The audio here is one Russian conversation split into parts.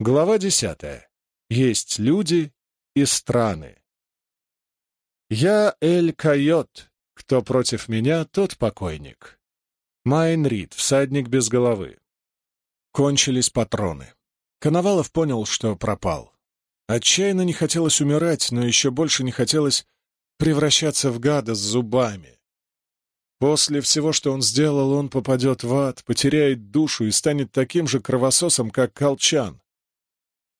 Глава десятая. Есть люди и страны. Я Эль Койот. Кто против меня, тот покойник. Майн Рид, всадник без головы. Кончились патроны. Коновалов понял, что пропал. Отчаянно не хотелось умирать, но еще больше не хотелось превращаться в гада с зубами. После всего, что он сделал, он попадет в ад, потеряет душу и станет таким же кровососом, как Колчан.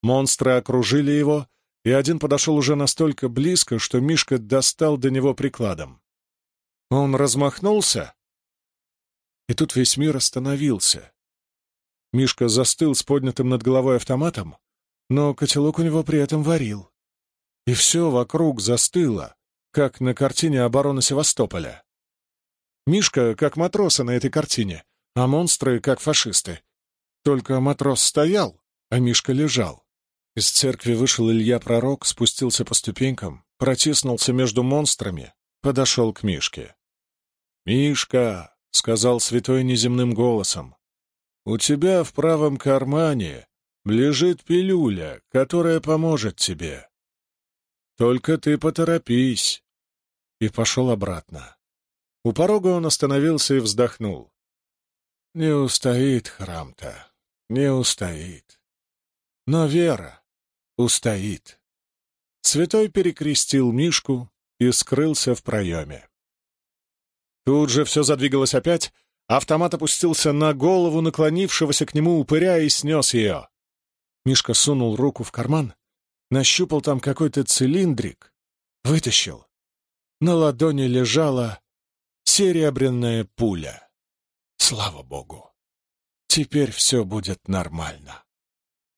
Монстры окружили его, и один подошел уже настолько близко, что Мишка достал до него прикладом. Он размахнулся, и тут весь мир остановился. Мишка застыл с поднятым над головой автоматом, но котелок у него при этом варил. И все вокруг застыло, как на картине обороны Севастополя. Мишка как матросы на этой картине, а монстры как фашисты. Только матрос стоял, а Мишка лежал. Из церкви вышел Илья-пророк, спустился по ступенькам, протиснулся между монстрами, подошел к Мишке. «Мишка!» — сказал святой неземным голосом. «У тебя в правом кармане лежит пилюля, которая поможет тебе. Только ты поторопись!» И пошел обратно. У порога он остановился и вздохнул. «Не устоит храм-то, не устоит. Но вера, устоит. Святой перекрестил Мишку и скрылся в проеме. Тут же все задвигалось опять, автомат опустился на голову наклонившегося к нему упыря и снес ее. Мишка сунул руку в карман, нащупал там какой-то цилиндрик, вытащил. На ладони лежала серебряная пуля. Слава богу! Теперь все будет нормально.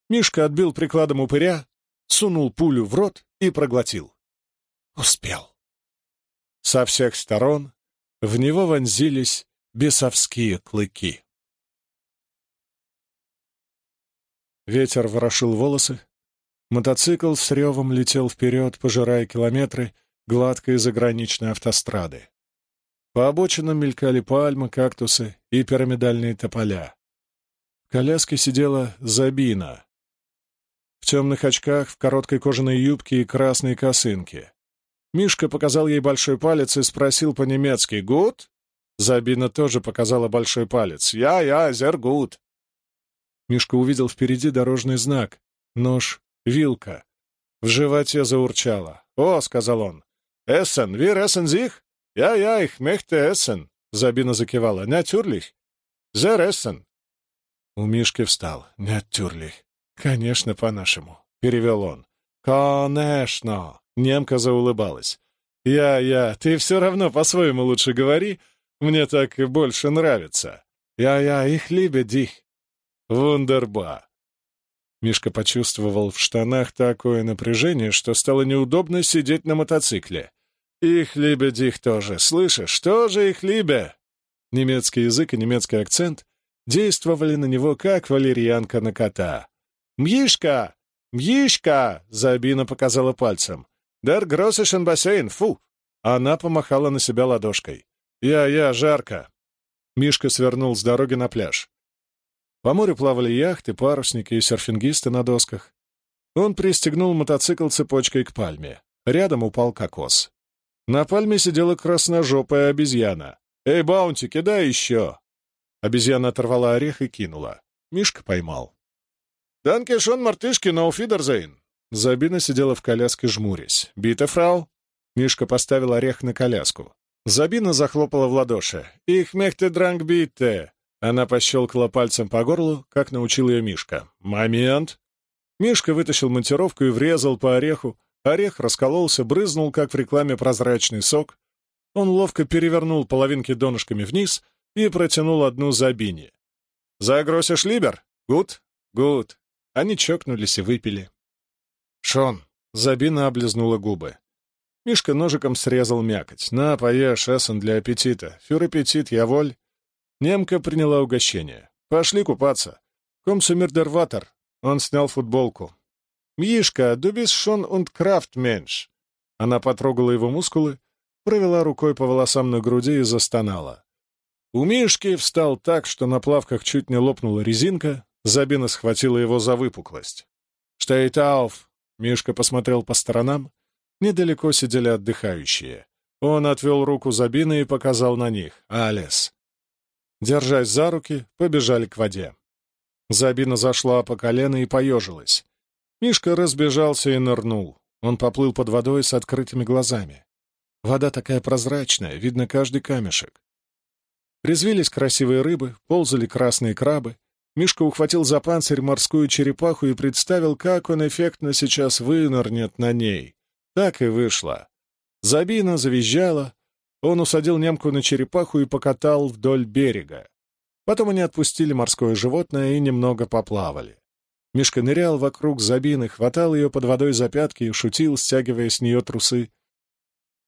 Мишка отбил прикладом упыря, сунул пулю в рот и проглотил. Успел. Со всех сторон в него вонзились бесовские клыки. Ветер ворошил волосы. Мотоцикл с ревом летел вперед, пожирая километры гладкой заграничной автострады. По обочинам мелькали пальмы, кактусы и пирамидальные тополя. В коляске сидела Забина, в темных очках, в короткой кожаной юбке и красной косынке. Мишка показал ей большой палец и спросил по-немецки «Гуд?». Забина тоже показала большой палец «Я, я, зер гуд». Мишка увидел впереди дорожный знак «Нож, вилка». В животе заурчало. «О», — сказал он, — «Эссен, вир эссен зих?» «Я, я, их мехте эссен», — Забина закивала. «Натюрлих». «Зер эссен». У Мишки встал. «Натюрлих». «Конечно, по-нашему», — перевел он. «Конечно!» — немка заулыбалась. «Я, я, ты все равно по-своему лучше говори, мне так и больше нравится. Я, я, их любят дих. Вундерба!» Мишка почувствовал в штанах такое напряжение, что стало неудобно сидеть на мотоцикле. «Их любят дих тоже, слышишь? Тоже их любят!» Немецкий язык и немецкий акцент действовали на него, как валерьянка на кота. «Мьишка! Мьишка!» — Забина показала пальцем. «Дер гроссишен бассейн, фу!» Она помахала на себя ладошкой. «Я-я, жарко!» Мишка свернул с дороги на пляж. По морю плавали яхты, парусники и серфингисты на досках. Он пристегнул мотоцикл цепочкой к пальме. Рядом упал кокос. На пальме сидела красножопая обезьяна. «Эй, Баунти, кидай еще!» Обезьяна оторвала орех и кинула. Мишка поймал. «Данке шон мартышки, но фидерзейн!» Забина сидела в коляске, жмурясь. «Бита, фрау?» Мишка поставил орех на коляску. Забина захлопала в ладоши. «Их мехте дранг битте!» Она пощелкала пальцем по горлу, как научил ее Мишка. «Момент!» Мишка вытащил монтировку и врезал по ореху. Орех раскололся, брызнул, как в рекламе, прозрачный сок. Он ловко перевернул половинки донышками вниз и протянул одну Забине. «Загросишь либер? Гуд? Гуд. Они чокнулись и выпили. «Шон!» — Забина облизнула губы. Мишка ножиком срезал мякоть. «На, поешь, эссен для аппетита. Фюр аппетит, я воль». Немка приняла угощение. «Пошли купаться. Комсумердерватер». Он снял футболку. «Мишка, du bist schon und Kraftmensch». Она потрогала его мускулы, провела рукой по волосам на груди и застонала. У Мишки встал так, что на плавках чуть не лопнула резинка, Забина схватила его за выпуклость. «Штейтауф!» — Мишка посмотрел по сторонам. Недалеко сидели отдыхающие. Он отвел руку Забины и показал на них. «Алис!» Держась за руки, побежали к воде. Забина зашла по колено и поежилась. Мишка разбежался и нырнул. Он поплыл под водой с открытыми глазами. Вода такая прозрачная, видно каждый камешек. Резвились красивые рыбы, ползали красные крабы. Мишка ухватил за панцирь морскую черепаху и представил, как он эффектно сейчас вынырнет на ней. Так и вышло. Забина завизжала. Он усадил немку на черепаху и покатал вдоль берега. Потом они отпустили морское животное и немного поплавали. Мишка нырял вокруг Забины, хватал ее под водой за пятки и шутил, стягивая с нее трусы.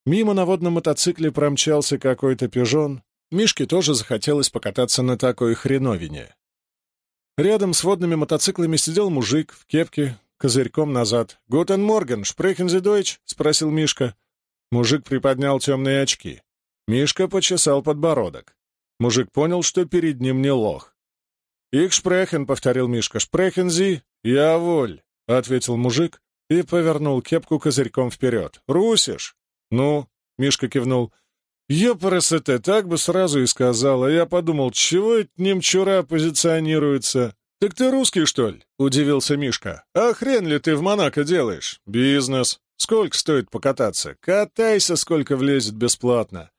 Мимо на водном мотоцикле промчался какой-то пижон. Мишке тоже захотелось покататься на такой хреновине. Рядом с водными мотоциклами сидел мужик в кепке, козырьком назад. «Guten Morgen, sprechen Deutsch?» — спросил Мишка. Мужик приподнял темные очки. Мишка почесал подбородок. Мужик понял, что перед ним не лох. «Ich sprechen», — повторил Мишка. «Sprechen Sie?» «Jawohl», — ответил мужик и повернул кепку козырьком вперед. «Русишь?» «Ну?» — Мишка кивнул. «Ёпарасете, так бы сразу и сказал, а я подумал, чего это немчура позиционируется?» «Так ты русский, что ли?» — удивился Мишка. «А хрен ли ты в Монако делаешь?» «Бизнес. Сколько стоит покататься? Катайся, сколько влезет бесплатно.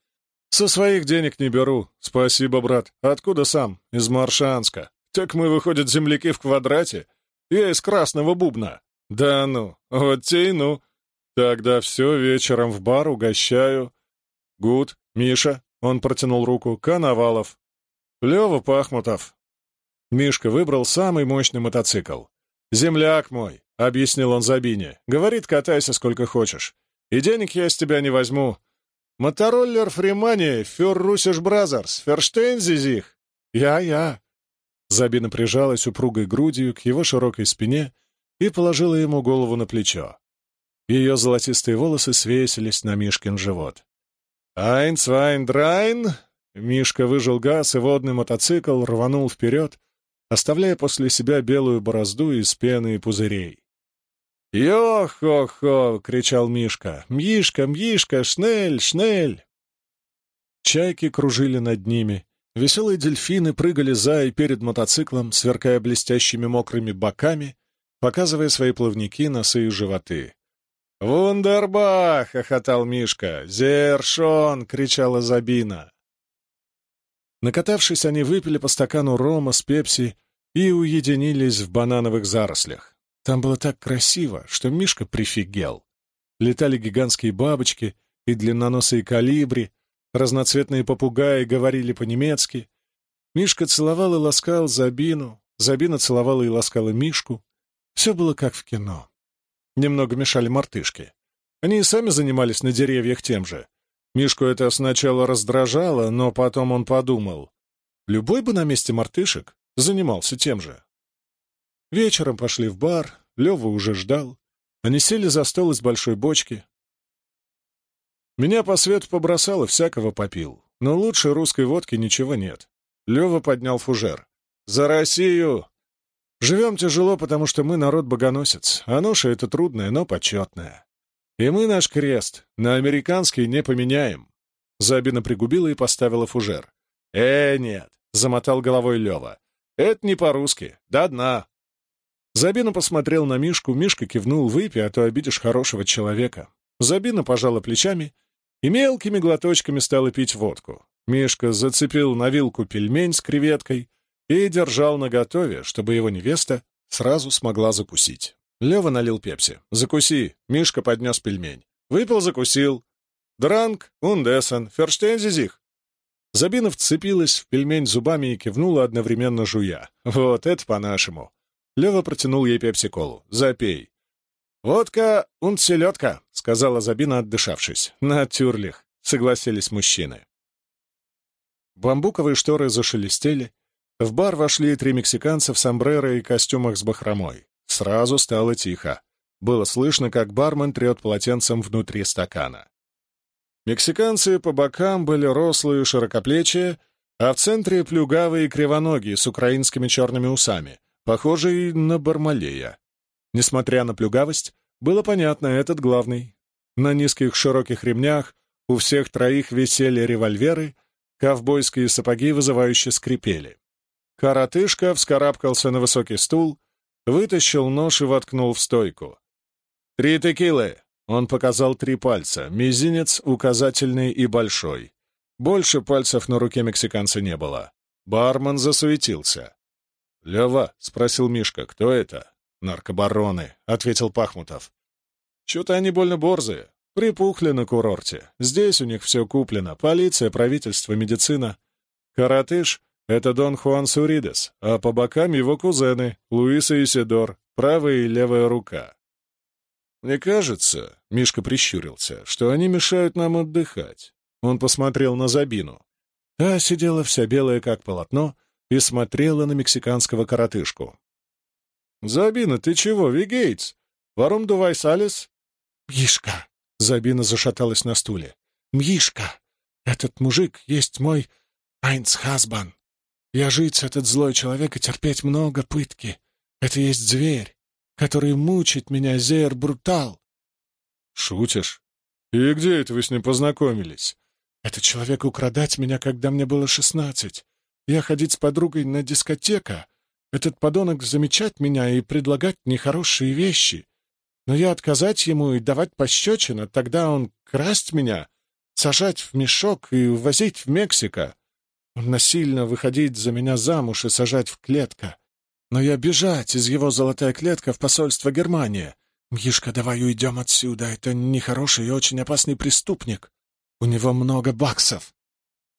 Со своих денег не беру. Спасибо, брат. Откуда сам? Из Маршанска. Так мы, выходят, земляки в квадрате? Я из Красного Бубна. Да ну, вот те и ну. Тогда все, вечером в бар угощаю. Gut, Миша, он протянул руку, Коновалов. Лева Пахмутов. Мишка выбрал самый мощный мотоцикл. «Земляк мой», — объяснил он Забине, — «говорит, катайся сколько хочешь. И денег я с тебя не возьму. Мотороллер free money, für Russisch brothers, verstehen Sie sich. Я-я». Забина прижалась упругой грудью к его широкой спине и положила ему голову на плечо. Ее золотистые волосы свесились на Мишкин живот. «Айн, цвайн, драйн!» Мишка выжил газ, и водный мотоцикл рванул вперед, оставляя после себя белую борозду из пены и пузырей. «Йо-хо-хо!» — кричал Мишка. «Мишка, Мишка, шнель, шнель!» Чайки кружили над ними. Веселые дельфины прыгали за и перед мотоциклом, сверкая блестящими мокрыми боками, показывая свои плавники, носы и животы. «Вундербах!» — хохотал Мишка. «Зершон!» — кричала Забина. Накатавшись, они выпили по стакану рома с пепси и уединились в банановых зарослях. Там было так красиво, что Мишка прифигел. Летали гигантские бабочки и длинноносые калибри, разноцветные попугаи говорили по-немецки. Мишка целовал и ласкал Забину, Забина целовала и ласкала Мишку. Все было как в кино. Немного мешали мартышки. Они и сами занимались на деревьях тем же. Мишку это сначала раздражало, но потом он подумал. Любой бы на месте мартышек занимался тем же. Вечером пошли в бар, Лева уже ждал. Они сели за стол из большой бочки. Меня по свету побросало, всякого попил. Но лучше русской водки ничего нет. Лева поднял фужер. «За Россию!» Живем тяжело, потому что мы народ-богоносец, а ноша — это трудное, но почетное. И мы наш крест на американский не поменяем. Забина пригубила и поставила фужер. «Э, нет», — замотал головой Лева. «Это не по-русски. До дна». Забина посмотрел на Мишку, Мишка кивнул, выпей, а то обидишь хорошего человека. Забина пожала плечами и мелкими глоточками стала пить водку. Мишка зацепил на вилку пельмень с креветкой, и держал наготове, чтобы его невеста сразу смогла закусить. Лева налил пепси. «Закуси!» Мишка поднес пельмень. «Выпил, закусил!» «Дранг, ундесен, ферштейнзизих!» Забина вцепилась в пельмень зубами и кивнула, одновременно жуя. «Вот это по-нашему!» Лева протянул ей пепси-колу. «Запей!» «Водка und селедка», — сказала Забина, отдышавшись. «Натюрлих», — согласились мужчины. Бамбуковые шторы зашелестели, в бар вошли три мексиканца в сомбреро и костюмах с бахромой. Сразу стало тихо. Было слышно, как бармен трет полотенцем внутри стакана. Мексиканцы по бокам были рослые и широкоплечие, а в центре плюгавые кривоногие с украинскими черными усами, похожий на Бармалея. Несмотря на плюгавость, было понятно, этот главный. На низких широких ремнях у всех троих висели револьверы, ковбойские сапоги вызывающе скрипели. Коротышка вскарабкался на высокий стул, вытащил нож и воткнул в стойку. «Три текилы!» — он показал три пальца, мизинец, указательный и большой. Больше пальцев на руке мексиканца не было. Бармен засуетился. «Лева?» — спросил Мишка. «Кто это?» «Наркобароны», — ответил Пахмутов. «Чё-то они больно борзые. Припухли на курорте. Здесь у них все куплено. Полиция, правительство, медицина. Каратыш — это Дон Хуан Суридес, а по бокам его кузены — Луис и Исидор, правая и левая рука. «Мне кажется», — Мишка прищурился, — «что они мешают нам отдыхать». Он посмотрел на Забину. Та сидела вся белая, как полотно, и смотрела на мексиканского коротышку. «Забина, ты чего, Вигейтс? Варум дувай салис?» «Мишка!» — Забина зашаталась на стуле. «Мишка! Этот мужик есть мой Айнцхазбан. Я жить этот злой человек и терпеть много пытки. Это есть зверь который мучит меня, Зейр Брутал. Шутишь? И где это вы с ним познакомились? Этот человек украдать меня, когда мне было шестнадцать. Я ходить с подругой на дискотека. Этот подонок замечать меня и предлагать нехорошие вещи. Но я отказать ему и давать пощечина, тогда он красть меня, сажать в мешок и увозить в Мексико. Насильно выходить за меня замуж и сажать в клетка. Но я бежать из его золотая клетка в посольство Германии. Мишка, давай уйдем отсюда. Это нехороший и очень опасный преступник. У него много баксов.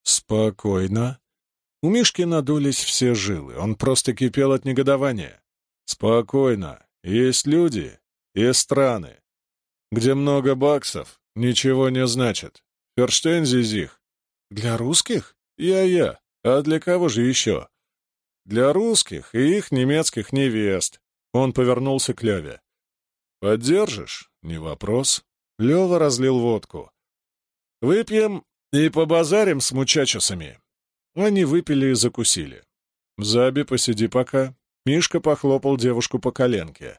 Спокойно. У Мишки надулись все жилы. Он просто кипел от негодования. Спокойно. Есть люди и страны, где много баксов ничего не значит. Ферштейн Зизих. Для русских? Я-я. А для кого же еще? Для русских и их немецких невест. Он повернулся к Леве. «Поддержишь?» — не вопрос. Лева разлил водку. «Выпьем и побазарим с мучачесами». Они выпили и закусили. «Заби, посиди пока». Мишка похлопал девушку по коленке.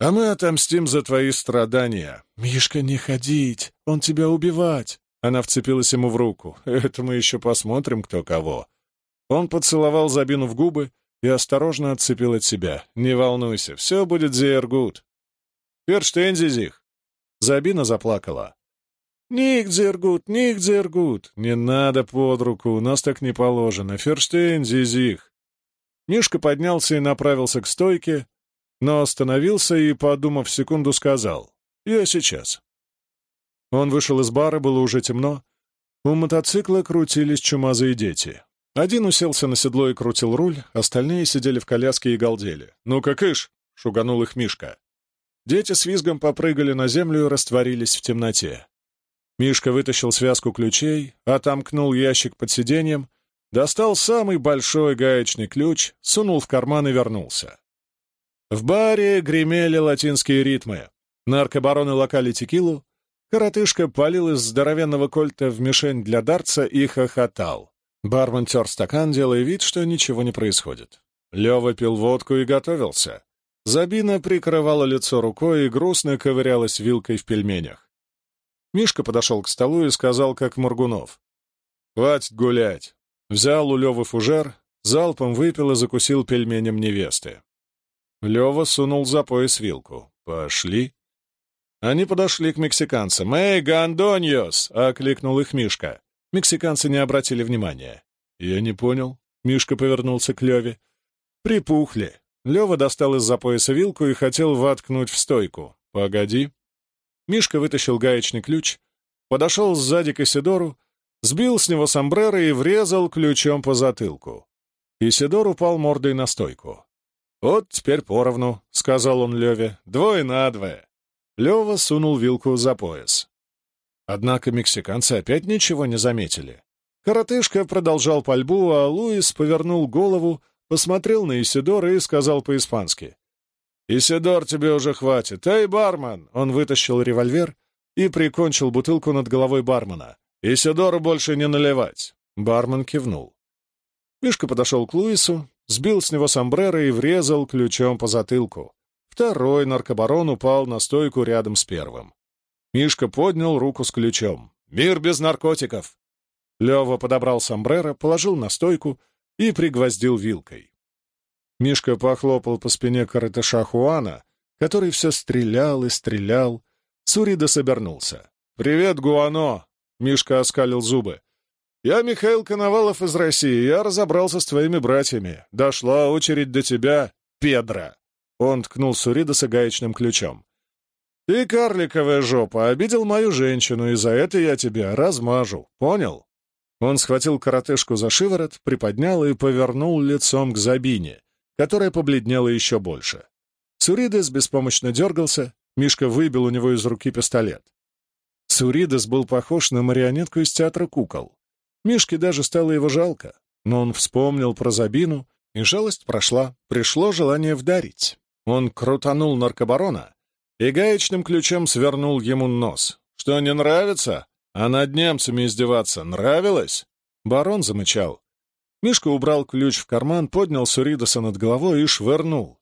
«А мы отомстим за твои страдания». «Мишка, не ходить! Он тебя убивать!» Она вцепилась ему в руку. «Это мы еще посмотрим, кто кого». Он поцеловал Забину в губы и осторожно отцепил от себя. «Не волнуйся, все будет зергут». «Ферштейнзизих!» Забина заплакала. «Ник зергут, ник зергут!» «Не надо под руку, у нас так не положено. Ферштейнзизих!» Мишка поднялся и направился к стойке, но остановился и, подумав секунду, сказал «Я сейчас». Он вышел из бара, было уже темно. У мотоцикла крутились чумазые дети. Один уселся на седло и крутил руль, остальные сидели в коляске и галдели. «Ну-ка, кыш!» — шуганул их Мишка. Дети с визгом попрыгали на землю и растворились в темноте. Мишка вытащил связку ключей, отомкнул ящик под сиденьем, достал самый большой гаечный ключ, сунул в карман и вернулся. В баре гремели латинские ритмы. Наркобароны локали текилу, коротышка палил из здоровенного кольта в мишень для дарца и хохотал. Бармен тер стакан, делая вид, что ничего не происходит. Лева пил водку и готовился. Забина прикрывала лицо рукой и грустно ковырялась вилкой в пельменях. Мишка подошел к столу и сказал, как Моргунов. «Хватит гулять!» Взял у Левы фужер, залпом выпил и закусил пельменем невесты. Лева сунул за пояс вилку. «Пошли!» Они подошли к мексиканцам. «Эй, гандоньос!» — окликнул их Мишка. Мексиканцы не обратили внимания. «Я не понял». Мишка повернулся к Леве. «Припухли». Лева достал из-за пояса вилку и хотел воткнуть в стойку. «Погоди». Мишка вытащил гаечный ключ, подошел сзади к Исидору, сбил с него сомбреро и врезал ключом по затылку. Исидор упал мордой на стойку. «Вот теперь поровну», — сказал он Леве. «Двое на двое». Лева сунул вилку за пояс. Однако мексиканцы опять ничего не заметили. Коротышка продолжал пальбу, а Луис повернул голову, посмотрел на Исидора и сказал по-испански. «Исидор, тебе уже хватит. Эй, бармен!» Он вытащил револьвер и прикончил бутылку над головой бармена. «Исидору больше не наливать!» Бармен кивнул. Мишка подошел к Луису, сбил с него сомбреро и врезал ключом по затылку. Второй наркобарон упал на стойку рядом с первым. Мишка поднял руку с ключом. «Мир без наркотиков!» Лева подобрал сомбреро, положил на стойку и пригвоздил вилкой. Мишка похлопал по спине коротыша Хуана, который все стрелял и стрелял. Суридос обернулся. «Привет, Гуано!» — Мишка оскалил зубы. «Я Михаил Коновалов из России. Я разобрался с твоими братьями. Дошла очередь до тебя, Педро!» Он ткнул Суридоса гаечным ключом. «Ты, карликовая жопа, обидел мою женщину, и за это я тебя размажу. Понял?» Он схватил коротышку за шиворот, приподнял и повернул лицом к Забине, которая побледнела еще больше. Суридес беспомощно дергался, Мишка выбил у него из руки пистолет. Суридес был похож на марионетку из театра кукол. Мишке даже стало его жалко, но он вспомнил про Забину, и жалость прошла, пришло желание вдарить. Он крутанул наркобарона и гаечным ключом свернул ему нос. «Что, не нравится? А над немцами издеваться нравилось?» Барон замычал. Мишка убрал ключ в карман, поднял Суридоса над головой и швырнул.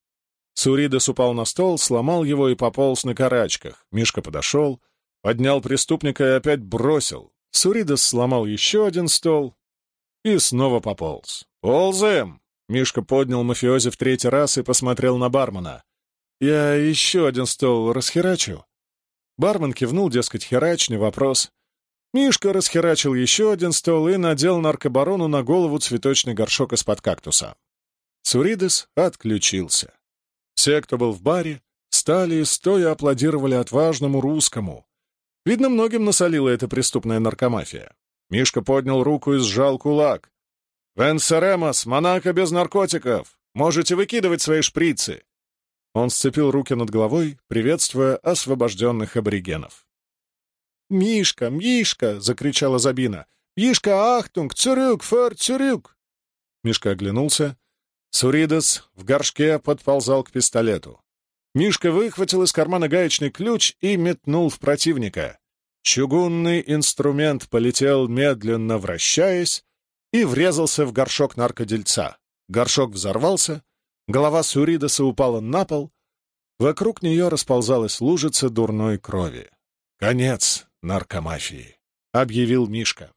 Суридос упал на стол, сломал его и пополз на карачках. Мишка подошел, поднял преступника и опять бросил. Суридос сломал еще один стол и снова пополз. «Ползаем!» Мишка поднял мафиози в третий раз и посмотрел на бармена. «Я еще один стол расхерачу?» Бармен кивнул, дескать, херач, вопрос. Мишка расхерачил еще один стол и надел наркобарону на голову цветочный горшок из-под кактуса. Суридес отключился. Все, кто был в баре, стали стоя аплодировали отважному русскому. Видно, многим насолила эта преступная наркомафия. Мишка поднял руку и сжал кулак. «Венсеремос, Монако без наркотиков! Можете выкидывать свои шприцы!» Он сцепил руки над головой, приветствуя освобожденных аборигенов. «Мишка, Мишка!» — закричала Забина. «Мишка, ахтунг, цюрюк, фер, цюрюк!» Мишка оглянулся. Суридос в горшке подползал к пистолету. Мишка выхватил из кармана гаечный ключ и метнул в противника. Чугунный инструмент полетел, медленно вращаясь, и врезался в горшок наркодельца. Горшок взорвался, голова Суридоса упала на пол, вокруг нее расползалась лужица дурной крови. Конец наркомафии, — объявил Мишка.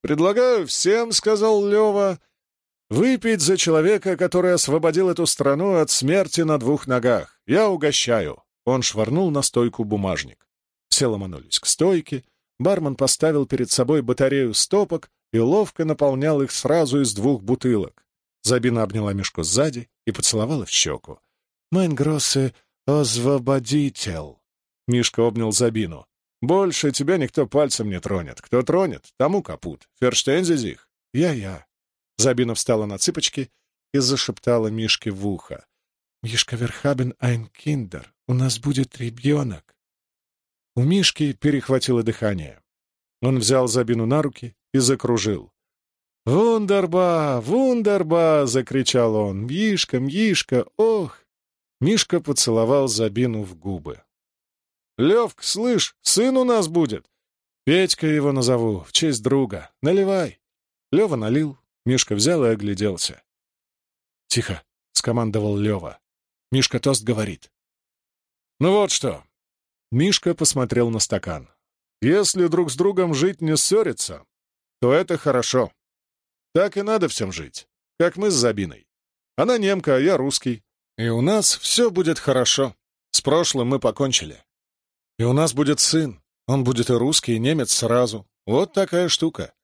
«Предлагаю всем, — сказал Лева, — выпить за человека, который освободил эту страну от смерти на двух ногах. Я угощаю». Он швырнул на стойку бумажник. Все ломанулись к стойке, бармен поставил перед собой батарею стопок и ловко наполнял их сразу из двух бутылок. Забина обняла Мишку сзади и поцеловала в щеку. «Майн гроссе освободитель!» Мишка обнял Забину. Больше тебя никто пальцем не тронет. Кто тронет, тому капут. Ферштейнзизих. Я-я. Забина встала на цыпочки и зашептала Мишке в ухо. «Мишка Верхабен ein. У нас будет ребенок». У Мишки перехватило дыхание. Он взял Забину на руки и закружил. «Вундерба! Вундерба!» — закричал он. «Мишка, Мишка! Ох!» Мишка поцеловал Забину в губы. Левк, слышь, сын у нас будет. Петька его назову, в честь друга. Наливай. Лева налил, Мишка взял и огляделся. «Тихо», — скомандовал Лева. Мишка тост говорит. «Ну вот что». Мишка посмотрел на стакан. «Если друг с другом жить не ссориться, то это хорошо. Так и надо всем жить, как мы с Забиной. Она немка, а я русский. И у нас все будет хорошо. С прошлым мы покончили. И у нас будет сын. Он будет и русский, и немец сразу. Вот такая штука.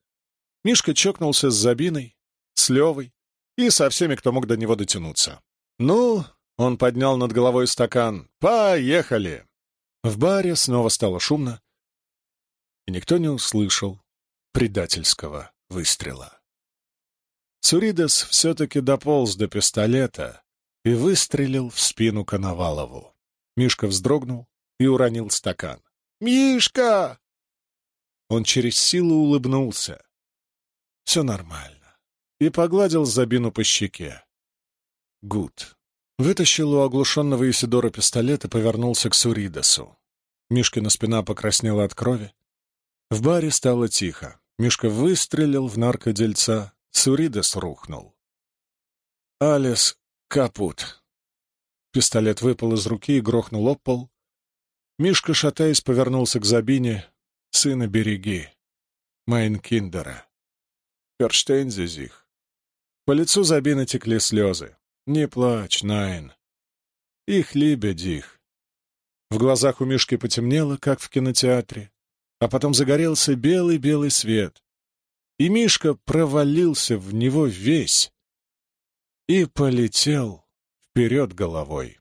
Мишка чокнулся с Забиной, с Левой и со всеми, кто мог до него дотянуться. «Ну...» — он поднял над головой стакан. «Поехали!» В баре снова стало шумно, и никто не услышал предательского выстрела. Суридес все-таки дополз до пистолета и выстрелил в спину Коновалову. Мишка вздрогнул, и уронил стакан. «Мишка!» Он через силу улыбнулся. «Все нормально». И погладил Забину по щеке. «Гуд». Вытащил у оглушенного Исидора пистолет и повернулся к Суридосу. Мишкина спина покраснела от крови. В баре стало тихо. Мишка выстрелил в наркодельца. Суридос рухнул. Alles kaputt. Пистолет выпал из руки и грохнул об пол. Мишка, шатаясь, повернулся к Забине. «Сына береги. Mein Kinder. Verstehen Sie sich». По лицу Забины текли слезы. «Не плачь, Nein. Ich liebe dich». В глазах у Мишки потемнело, как в кинотеатре, а потом загорелся белый-белый свет. И Мишка провалился в него весь и полетел вперед головой.